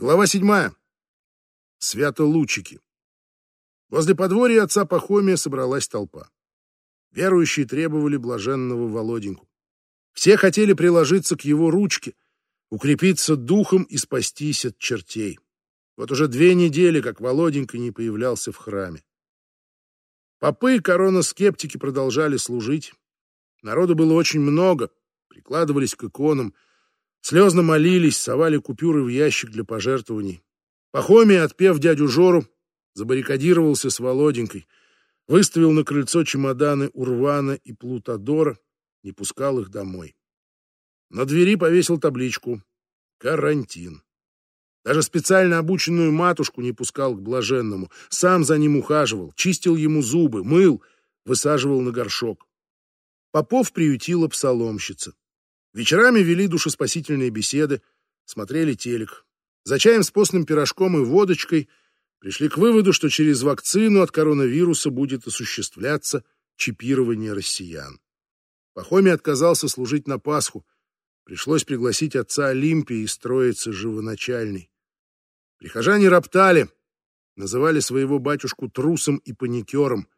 Глава седьмая. Свято-лучики. Возле подворья отца Пахомия собралась толпа. Верующие требовали блаженного Володеньку. Все хотели приложиться к его ручке, укрепиться духом и спастись от чертей. Вот уже две недели, как Володенька не появлялся в храме. Попы и корона-скептики продолжали служить. Народу было очень много, прикладывались к иконам, слезно молились, совали купюры в ящик для пожертвований. Пахомий, отпев дядю Жору, забаррикадировался с Володенькой, выставил на крыльцо чемоданы Урвана и Плутадора, не пускал их домой. На двери повесил табличку «Карантин». Даже специально обученную матушку не пускал к блаженному, сам за ним ухаживал, чистил ему зубы, мыл, высаживал на горшок. Попов приютила псаломщица. Вечерами вели душеспасительные беседы, смотрели телек. За чаем с постным пирожком и водочкой пришли к выводу, что через вакцину от коронавируса будет осуществляться чипирование россиян. Пахомий отказался служить на Пасху. Пришлось пригласить отца Олимпии и строиться живоначальный. Прихожане роптали, называли своего батюшку трусом и паникером,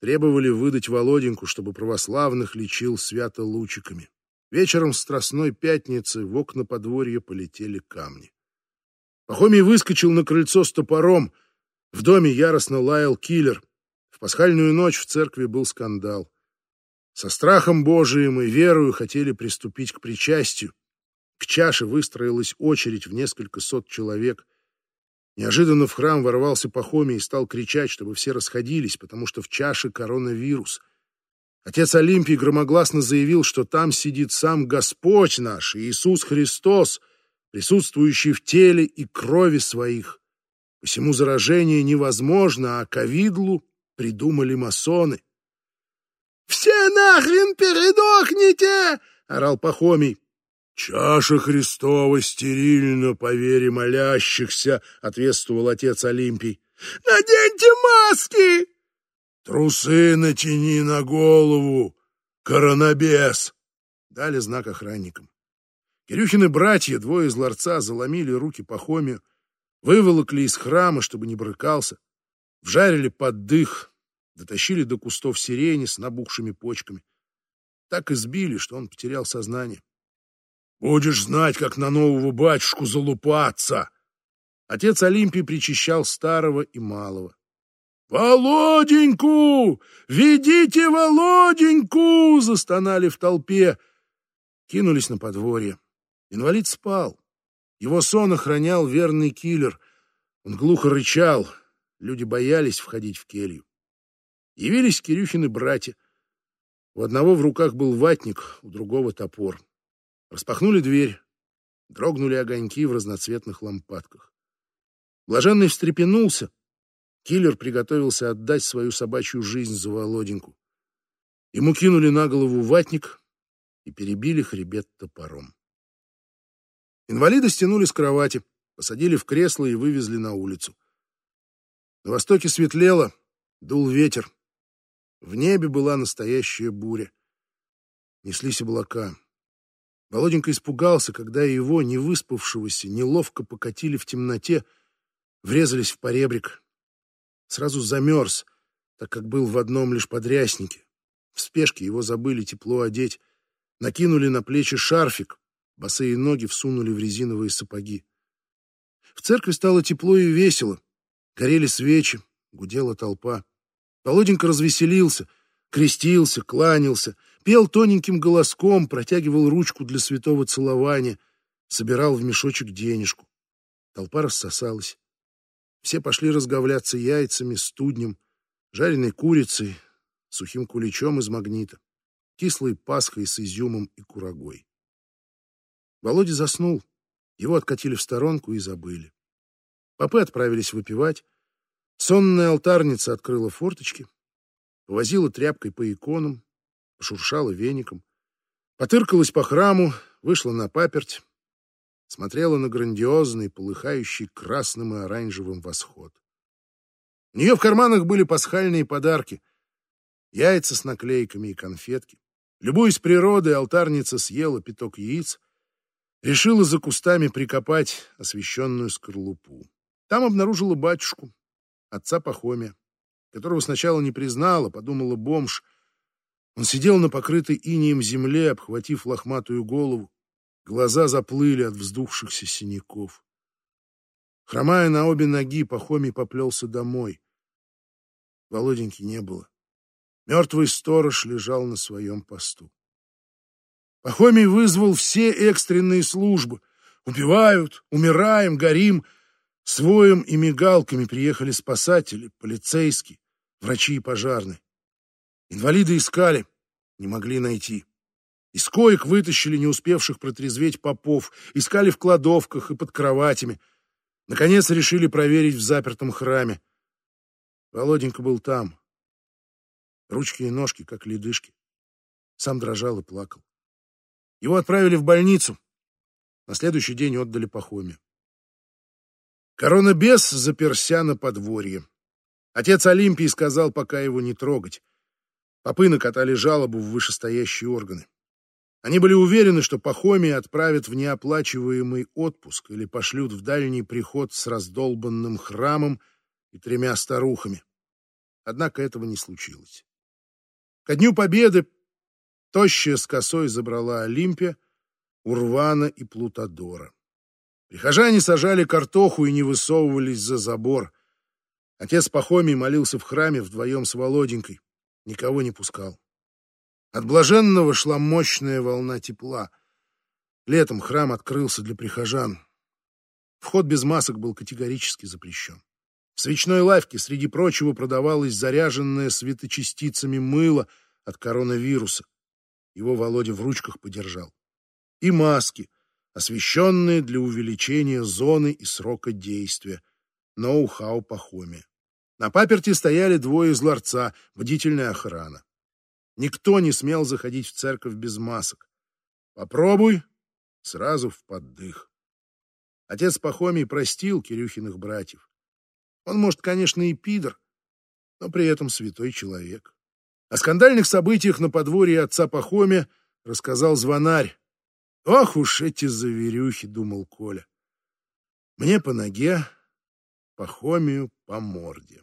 требовали выдать Володеньку, чтобы православных лечил свято-лучиками. Вечером Страстной Пятницы в окна подворья полетели камни. Пахомий выскочил на крыльцо с топором. В доме яростно лаял киллер. В пасхальную ночь в церкви был скандал. Со страхом Божиим и верою хотели приступить к причастию. К чаше выстроилась очередь в несколько сот человек. Неожиданно в храм ворвался Пахомий и стал кричать, чтобы все расходились, потому что в чаше коронавирус. Отец Олимпий громогласно заявил, что там сидит сам Господь наш, Иисус Христос, присутствующий в теле и крови своих. Посему заражение невозможно, а ковидлу придумали масоны. «Все нахрен передохните!» — орал Пахомий. «Чаша Христова стерильна, по вере молящихся», — ответствовал отец Олимпий. «Наденьте маски!» «Трусы натяни на голову, коронабес!» Дали знак охранникам. Кирюхины братья, двое из ларца, заломили руки Пахомию, выволокли из храма, чтобы не брыкался, вжарили под дых, дотащили до кустов сирени с набухшими почками. Так избили, что он потерял сознание. «Будешь знать, как на нового батюшку залупаться!» Отец Олимпий причащал старого и малого. «Володеньку! Ведите Володеньку!» — застонали в толпе. Кинулись на подворье. Инвалид спал. Его сон охранял верный киллер. Он глухо рычал. Люди боялись входить в келью. Явились Кирюхины братья. У одного в руках был ватник, у другого топор. Распахнули дверь. Дрогнули огоньки в разноцветных лампадках. Блаженный встрепенулся. Киллер приготовился отдать свою собачью жизнь за Володеньку. Ему кинули на голову ватник и перебили хребет топором. Инвалида стянули с кровати, посадили в кресло и вывезли на улицу. На востоке светлело, дул ветер. В небе была настоящая буря. Неслись облака. Володенька испугался, когда его, не выспавшегося, неловко покатили в темноте, врезались в поребрик. Сразу замерз, так как был в одном лишь подряснике. В спешке его забыли тепло одеть, накинули на плечи шарфик, босые ноги всунули в резиновые сапоги. В церкви стало тепло и весело. Горели свечи, гудела толпа. Володенька развеселился, крестился, кланялся, пел тоненьким голоском, протягивал ручку для святого целования, собирал в мешочек денежку. Толпа рассосалась. Все пошли разговляться яйцами, студнем, жареной курицей, сухим куличом из магнита, кислой пасхой с изюмом и курагой. Володя заснул. Его откатили в сторонку и забыли. Попы отправились выпивать. Сонная алтарница открыла форточки, повозила тряпкой по иконам, пошуршала веником, потыркалась по храму, вышла на паперть, смотрела на грандиозный, полыхающий красным и оранжевым восход. У нее в карманах были пасхальные подарки, яйца с наклейками и конфетки. Любуясь природой, алтарница съела пяток яиц, Решила за кустами прикопать освещенную скорлупу. Там обнаружила батюшку, отца Пахомия, которого сначала не признала, подумала бомж. Он сидел на покрытой инеем земле, обхватив лохматую голову. Глаза заплыли от вздувшихся синяков. Хромая на обе ноги, Пахомий поплелся домой. Володеньки не было. Мертвый сторож лежал на своем посту. Пахомий вызвал все экстренные службы. Убивают, умираем, горим. С воем и мигалками приехали спасатели, полицейские, врачи и пожарные. Инвалиды искали, не могли найти. Из коек вытащили не успевших протрезветь попов, искали в кладовках и под кроватями. Наконец решили проверить в запертом храме. Володенька был там. Ручки и ножки, как ледышки. Сам дрожал и плакал. Его отправили в больницу. На следующий день отдали Пахоме. Коронабес заперся на подворье. Отец Олимпии сказал, пока его не трогать. Попы накатали жалобу в вышестоящие органы. Они были уверены, что Пахомия отправят в неоплачиваемый отпуск или пошлют в дальний приход с раздолбанным храмом и тремя старухами. Однако этого не случилось. Ко Дню Победы тощая с косой забрала Олимпия, Урвана и Плутодора. Прихожане сажали картоху и не высовывались за забор. Отец Пахомий молился в храме вдвоем с Володенькой, никого не пускал. От блаженного шла мощная волна тепла. Летом храм открылся для прихожан. Вход без масок был категорически запрещен. В свечной лавке, среди прочего, продавалось заряженное светочастицами мыло от коронавируса. Его Володя в ручках подержал. И маски, освещенные для увеличения зоны и срока действия. Ноу-хау Пахоме. На паперти стояли двое из ларца, бдительная охрана. Никто не смел заходить в церковь без масок. Попробуй, сразу в поддых. Отец Пахомий простил Кирюхиных братьев. Он, может, конечно, и пидор, но при этом святой человек. О скандальных событиях на подворье отца Пахомия рассказал звонарь. Ох уж эти заверюхи, думал Коля. Мне по ноге, Пахомию по морде.